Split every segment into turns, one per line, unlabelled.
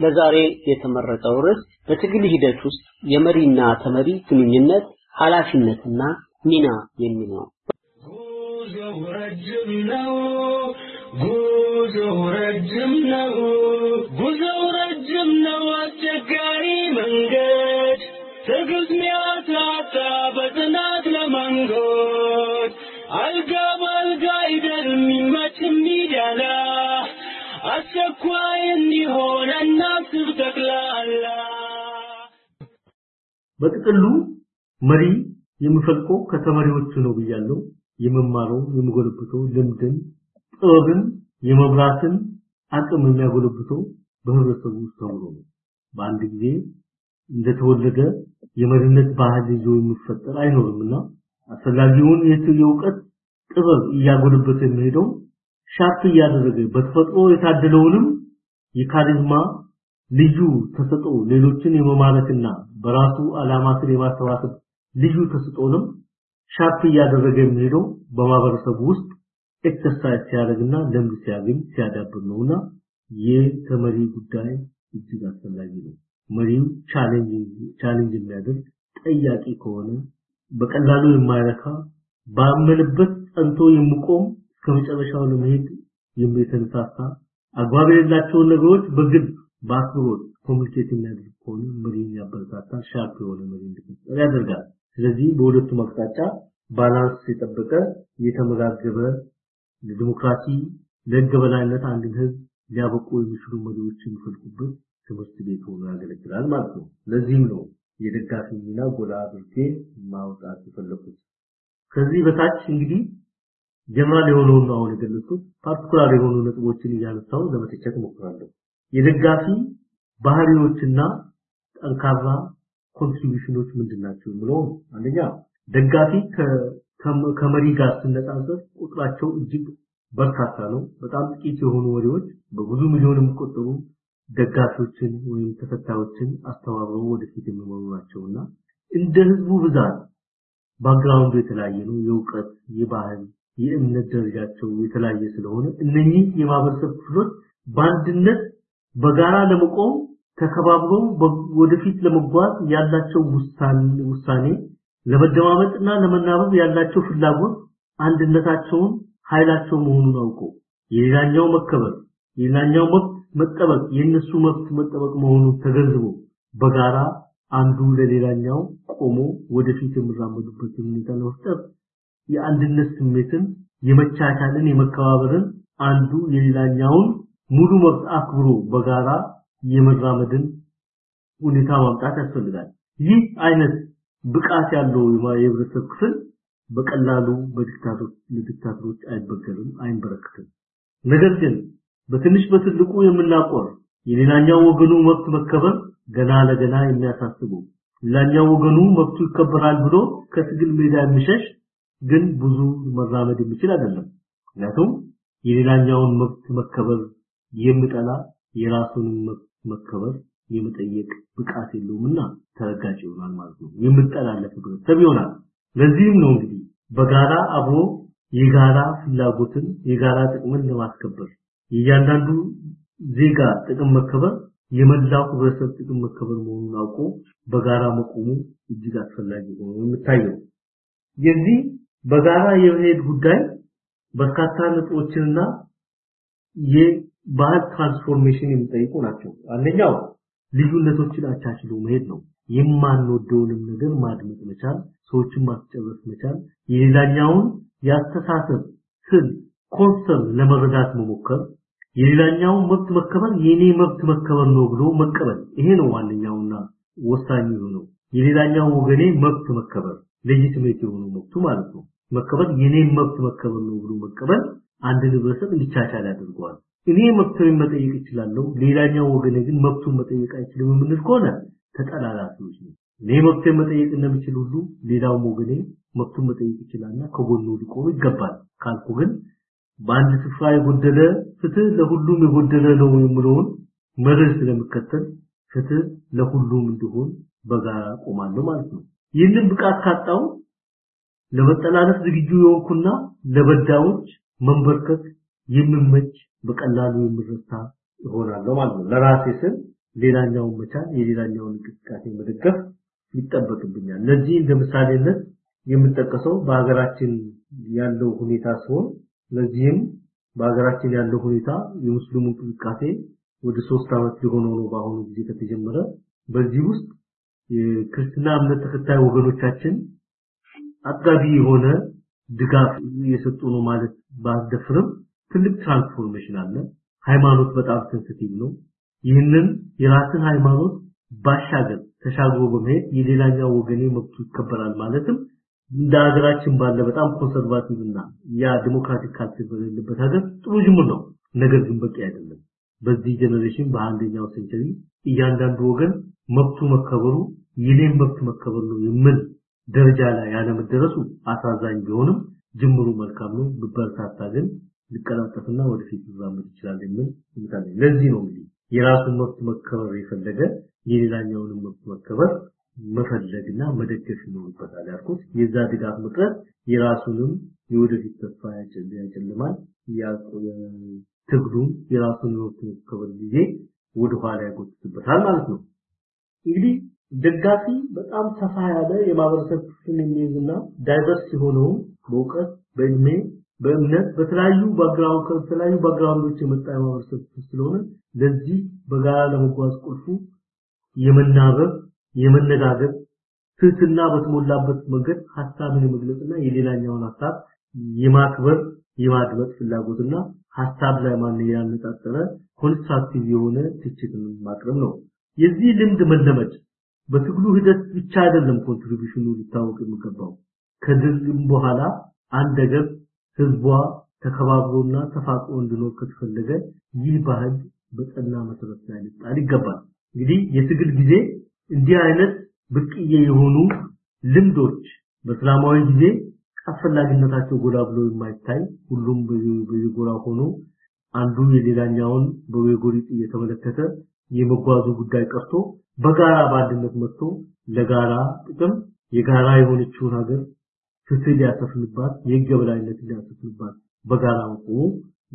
ለዛሬ የተመረጠው ርዕስ በትግል ሂደት ውስጥ የመሪና ተመሪ ግንኙነት ኃላፊነትና ሚና የሚል ነው።
ጉዞው ረጅም ነው። ጉዞው ረጅም ነው። ጉዞው ረጅም ነው። አስቸጋሪ መንገድ ትዕግስት ሚያሳጣ በጽናት ለመንጎድ አስቸኳይ እንዲሆን እናስብ
በጥቅሉ መሪ የምፈልቀው ከተመሪዎቹ ነው ብያለሁ። የመማረው የምጎለብተው ልምድን፣ ጥበብን፣ የመብራትን አቅም የሚያጎለብተው በህብረተሰቡ ውስጥ ተምሮ ነው። በአንድ ጊዜ እንደተወለደ የመሪነት ባህል ይዞ የሚፈጠር አይኖርምና አስፈላጊውን የእውቀት ጥበብ እያጎለበተ የሚሄደው sharp እያደረገ በተፈጥሮ የታደለውንም የ charisma ልዩ ተሰጥኦ ሌሎችን የመማረክና በራሱ ስር የማሰባሰብ ልዩ ተሰጥኦንም sharp እያደረገ የሚሄደው በማህበረሰቡ ውስጥ exercise ሲያደርግና ልምድ ሲያገኝ ሲያዳብር ነውና የተመሪ ጉዳይ እጅግ አስፈላጊ ነው። መሪው challenge challenge የሚያደርግ ጠያቂ ከሆነ በቀላሉ የማይረካ ባመንበት ጸንቶ የሚቆም እስከ መጨረሻው ለመሄድ የሚተነሳሳ አግባብ የሌላቸውን ነገሮች በግልጽ በአክብሮት communicate የሚያደርግ ከሆነ መሪን ያበረታታል፣ sharp የሆነ መሪ እንዲፈጠር ያደርጋል። ስለዚህ በሁለቱም አቅጣጫ balance የጠበቀ የተመጋገበ ለዲሞክራሲ ለህግ በላይነት አንድን ህዝብ ሊያበቁ የሚችሉ መሪዎች የሚፈልቁበት ትምህርት ቤት ሆኖ ያገለግላል ማለት ነው። ለዚህም ነው የደጋፊ ሚና ጎላ አድርጌ ማውጣት የፈለኩት። ከዚህ በታች እንግዲህ ጀነራል የሆነውን አሁን የገለጽኩት particular የሆኑ ነጥቦችን እያነሳው ለመተቸት እሞክራለሁ። የደጋፊ ባህሪዎችና ጠንካራ contribution ኦች ምንድናቸው የሚለው አንደኛ ደጋፊ ከመሪ ጋር ሲነጻጸር ቁጥራቸው እጅግ በርካታ ነው። በጣም ጥቂት የሆኑ መሪዎች በብዙ ሚሊዮን የሚቆጠሩ ደጋፊዎችን ወይም ተከታዮችን አስተባብረው ወደፊት የሚመሩ ናቸውና እንደ ህዝቡ ብዛት ባክግራውንዱ የተለያየ ነው። የእውቀት፣ የባህል፣ የእምነት ደረጃቸው የተለያየ ስለሆነ እነኚህ የማህበረሰብ ክፍሎች በአንድነት በጋራ ለመቆም ተከባብረው ወደፊት ለመጓዝ ያላቸው ውሳኔ ለመደማመጥና ለመናበብ ያላቸው ፍላጎት አንድነታቸውን ኃይላቸው መሆኑን አውቀው የሌላኛው መከበር የሌላኛው መብት መጠበቅ የነሱ መብት መጠበቅ መሆኑን ተገንዝቦ በጋራ አንዱ ለሌላኛው ቆሞ ወደፊት የሚራመዱበትን ሁኔታ ለመፍጠር የአንድነት ስሜትን የመቻቻልን የመከባበርን አንዱ የሌላኛውን ሙሉ መብት አክብሮ በጋራ የመራመድን ሁኔታ ማምጣት ያስፈልጋል። ይህ አይነት ብቃት ያለው የህብረተሰብ ክፍል በቀላሉ በዲክታቶች አይበገርም፣ አይንበረከትም። ነገር ግን በትንሽ በትልቁ የምናቆር የሌላኛው ወገኑ መብት መከበር ገና ለገና የሚያሳስቡ ሌላኛው ወገኑ መብቱ ይከበራል ብሎ ከትግል ሜዳ የሚሸሽ ግን ብዙ መራመድ የሚችል አይደለም። ምክንያቱም የሌላኛውን መብት መከበር የሚጠላ የራሱን መብት መከበር የመጠየቅ ብቃት የለውምና ተረጋጭ ይሆናል ማለት ነው። የምጠላለፍ ህብረተሰብ ይሆናል። ለዚህም ነው እንግዲህ በጋራ አብሮ የጋራ ፍላጎትን የጋራ ጥቅምን ለማስከበር የእያንዳንዱ ዜጋ ጥቅም መከበር የመላው ህብረተሰብ ጥቅም መከበር መሆኑን አውቆ በጋራ መቆሙ እጅግ አስፈላጊ ሆኖ የሚታየው። የዚህ በጋራ የመሄድ ጉዳይ በርካታ ነጥቦችንና የባህል transformation የሚጠይቁ ናቸው። አንደኛው ልዩነቶችን አቻችሎ መሄድ ነው። የማንወደውንም ነገር ማድመጥ መቻል፣ ሰዎችን ማስጨረስ መቻል፣ የሌላኛውን ያስተሳሰብ ስል concern ለመረዳት መሞከር፣ የሌላኛውን መብት መከበር የኔ መብት መከበር ነው ብሎ መቀበል። ይሄ ነው ዋነኛውና ወሳኙ የሆነው የሌላኛው ወገኔ መብት መከበር ሌጂቲሜት የሆነው መብቱ ማለት ነው። መከበር የኔ መብት መከበር ነው ብሎ መቀበል አንድ ህብረተሰብ እንዲቻቻል ያደርገዋል። እኔ መብቴን መጠየቅ እችላለሁ፣ ሌላኛው ወገኔ ግን መብቱን መጠየቅ አይችልም የምንል ከሆነ ተጠላላፊዎች ነው። እኔ መብቴን መጠየቅ እንደምችል ሁሉ ሌላውም ወገኔ መብቱን መጠየቅ ይችላልና ከጎኑ ሊቆም ይገባል ካልኩ ግን በአንድ ስፍራ የጎደለ ፍትህ ለሁሉም የጎደለ ነው የሚለውን መርህ ስለሚከተል ፍትህ ለሁሉም እንዲሆን በጋራ ቆማለሁ ማለት ነው። ይህንን ብቃት ካጣው ለመጠላለፍ ዝግጁ የሆንኩና ለበዳዮች መንበርከክ የሚመች በቀላሉ የምረሳ እሆናለሁ ማለት ነው። ለራሴ ስል ሌላኛውን መቻል፣ የሌላኛውን እንቅስቃሴ መደገፍ ይጠበቅብኛል። ለዚህ እንደ የምጠቀሰው በሀገራችን ያለው ሁኔታ ሲሆን ለዚህም በሀገራችን ያለው ሁኔታ የሙስሊሙ እንቅስቃሴ ወደ ሶስት ዓመት ሊሆነው ነው በአሁኑ ጊዜ ከተጀመረ። በዚህ ውስጥ የክርስትና እምነት ተከታይ ወገኖቻችን አጥጋቢ የሆነ ድጋፍ እየሰጡ ነው ማለት ባስደፍርም ትልቅ transformation አለ። ሃይማኖት በጣም sensitive ነው። ይህንን የራስን ሃይማኖት ባሻገር ተሻግሮ በመሄድ የሌላኛው ወገኔ መብቱ ይከበራል ማለትም እንደ ሀገራችን ባለ በጣም conservative እና ያ democratic culture በሌለበት ሀገር ጥሩ ጅምር ነው። ነገር ግን በቂ አይደለም። በዚህ generation በአንደኛው century እያንዳንዱ ወገን መብቱ መከበሩ የኔም መብት መከበር ነው የሚል ደረጃ ላይ ያለመደረሱ አሳዛኝ ቢሆንም ጅምሩ መልካም ነው። ብበረታታ ግን ሊቀላጠፍና ወደፊት ሊራመድ ይችላል የሚል አለኝ። ለዚህ ነው እንግዲህ የራሱን መብት መከበር የፈለገ የሌላኛውንም መብት መከበር መፈለግና መደገፍ ይኖርበታል ያልኩት። የዛ ድጋፍ መቅረት የራሱንም የወደፊት ተስፋ ያጨልማል። ትግሉም የራሱን መብት መከበር ጊዜ ወደኋላ ያጎትትበታል ማለት ነው። እንግዲህ ደጋፊ በጣም ሰፋ ያለ የማህበረሰብ ክፍልን የሚይዝና diverse የሆነውን በእውቀት፣ በእድሜ፣ በእምነት በተለያዩ background ከተለያዩ background ኦች የመጣ የማህበረሰብ ክፍል ስለሆነ ለዚህ በጋራ ለመጓዝ ቁልፉ የመናበብ የመነጋገር ትህትና በተሞላበት መንገድ ሀሳብን የመግለጽና የሌላኛውን ሀሳብ የማክበር የማድመጥ ፍላጎትና ሀሳብ ላይ ማን ያነጣጠረ constructive የሆነ ትችትን ማቅረብ ነው። የዚህ ልምድ መለመድ በትግሉ ሂደት ብቻ አይደለም contribution ኡ ሊታወቅ የሚገባው ከድልም በኋላ አንድ ሀገር ህዝቧ ተከባብሮና ተፋቅሮ እንዲኖር ከተፈለገ ይህ ባህል በጠና መሰረት ላይ ሊጣል ይገባል። እንግዲህ የትግል ጊዜ እንዲህ አይነት ብርቅዬ የሆኑ ልምዶች በእስላማዊ ጊዜ አስፈላጊነታቸው ጎላ ብሎ የማይታይ ሁሉም በየጎራ ሆኖ አንዱ የሌላኛውን በወጎሪጥ እየተመለከተ የመጓዙ ጉዳይ ቀርቶ በጋራ በአንድነት መጥቶ ለጋራ ጥቅም የጋራ የሆነችውን ሀገር ፍትህ ሊያሰፍንባት የህግ የበላይነት ሊያሰፍንባት በጋራ መቆሙ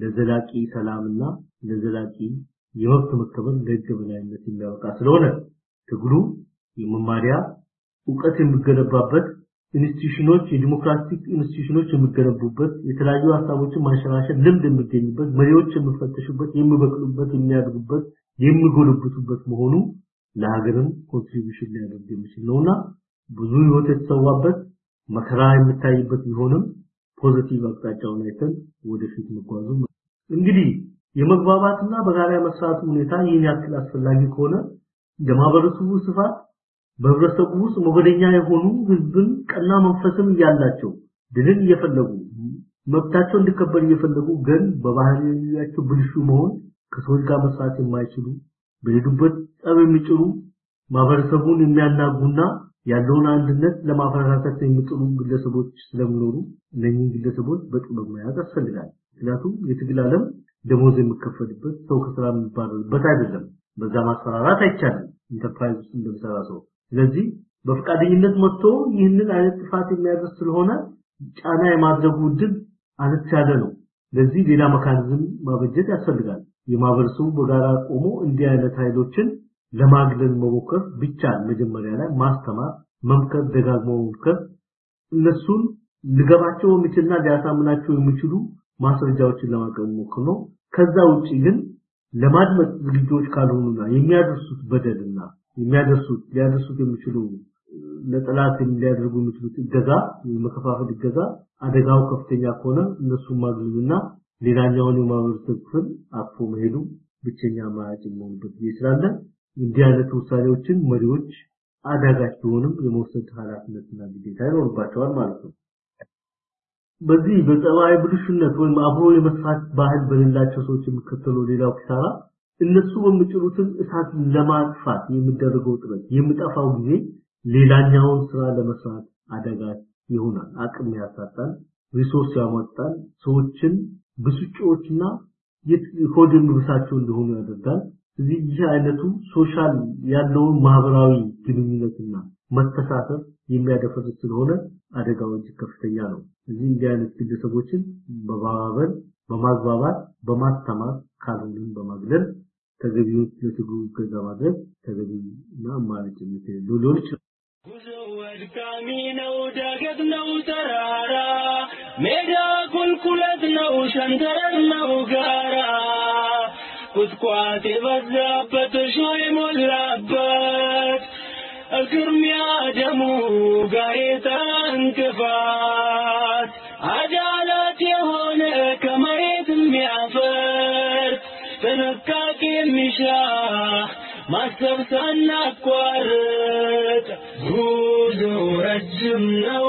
ለዘላቂ ሰላምና ለዘላቂ የመብት መከበር ለህግ የበላይነት የሚያበቃ ስለሆነ ትግሉ የመማሪያ እውቀት የሚገነባበት institution ኦች የ democratic institution ኦች የሚገነቡበት የተለያዩ ሀሳቦችን ማንሸራሸር ልምድ የሚገኝበት መሪዎች የሚፈተሹበት የሚበቅሉበት የሚያድጉበት የሚጎለብቱበት መሆኑ ለሀገርም contribution ሊያደርግ የሚችል ነውና ብዙ ህይወት የተሰዋበት መከራ የሚታይበት ቢሆንም positive አቅጣጫውን አይተን ወደፊት መጓዙ እንግዲህ የመግባባትና በጋራ መስራቱ ሁኔታ ይህን ያክል አስፈላጊ ከሆነ የማህበረሰቡ ስፋት በህብረተሰቡ ውስጥ ሞገደኛ የሆኑ ህዝብን ቀና መንፈስም እያላቸው ድልን እየፈለጉ መብታቸው እንዲከበር እየፈለጉ ግን በባህሪያቸው ብልሹ መሆን ከሰዎች ጋር መስራት የማይችሉ በሄዱበት ጠብ የሚጭሩ ማህበረሰቡን የሚያናጉና ያለውን አንድነት ለማፈራረስ የሚጥሩ ግለሰቦች ስለሚኖሩ እነኚህ ግለሰቦች በጥበብ መያዝ ያስፈልጋል። ምክንያቱም የትግል ዓለም ደሞዝ የሚከፈልበት ሰው ከስራ የሚባረርበት አይደለም። በዛ ማስፈራራት አይቻልም። ኢንተርፕራይዝ ውስጥ እንደሚሰራ ሰው ስለዚህ በፈቃደኝነት መጥቶ ይህንን አይነት ጥፋት የሚያደርስ ስለሆነ ጫና የማድረጉ እድል አነስ ያለ ነው። ለዚህ ሌላ mechanism ማበጀት ያስፈልጋል። የማህበረሰቡ በጋራ ቆሞ እንዲህ አይነት ኃይሎችን ለማግለል መሞከር ብቻል መጀመሪያ ላይ ማስተማር፣ መምከር፣ ደጋግሞ መምከር እነሱን ሊገባቸው የሚችልና ሊያሳምናቸው የሚችሉ ማስረጃዎችን ለማቅረብ ሞክር ነው። ከዛ ውጪ ግን ለማድመጥ ዝግጆች ካልሆኑና የሚያደርሱት በደልና የሚያደርሱት ሊያደርሱት የሚችሉ ለጠላት ሊያደርጉ የሚችሉት እገዛ የመከፋፈል እገዛ አደጋው ከፍተኛ ከሆነ እነሱን ማግለልና ሌላኛውን የማህበረሰብ ክፍል አቅፎ መሄዱ ብቸኛ አማራጭ የሚሆንበት ጊዜ ስላለ እንዲህ አይነት ውሳኔዎችን መሪዎች አዳጋች ቢሆንም የመውሰድ ኃላፊነትና ግዴታ ይኖርባቸዋል ማለት ነው። በዚህ በጸባይ ብልሹነት ወይም አብሮ የመስራት ባህል በሌላቸው ሰዎች የሚከተለው ሌላው ኪሳራ እነሱ በሚጭሩትን እሳት ለማጥፋት የሚደረገው ጥረት የሚጠፋው ጊዜ ሌላኛውን ስራ ለመስራት አዳጋች ይሆናል። አቅም ያሳጣል፣ resource ያሟጣል፣ ሰዎችን ብስጮችና ሆድ የሚብሳቸው እንደሆኑ ያደርጋል። እዚህ አይነቱ social ያለውን ማህበራዊ ግንኙነትና መተሳሰብ የሚያደፈርስ ስለሆነ እጅግ ከፍተኛ ነው። እዚህ እንዲህ አይነት ግለሰቦችን በማባበል በማግባባት በማስተማር ካልሆነም በማግለል ተገቢውን ለትግሉ እገዛ ማድረግ ተገቢና አማራጭነት የሌለው ሊሆን ይችላል።
ጉዞው አድካሚ ነው፣ ዳገት ነው፣ ተራራ ሜዳ ቁልቁለት ነው፣ ሸንተረር ነው፣ ጋራ። ቁጥቋጥ የበዛበት እሾህ የሞላበት እግርሚያ ደሙ ጋሬጣ እንቅፋት። አዳላት የሆነ ከመሬት የሚያፈር ጥንቃቄ የሚሻ ማሰብ ሳናቋርጥ ረጅም ነው፣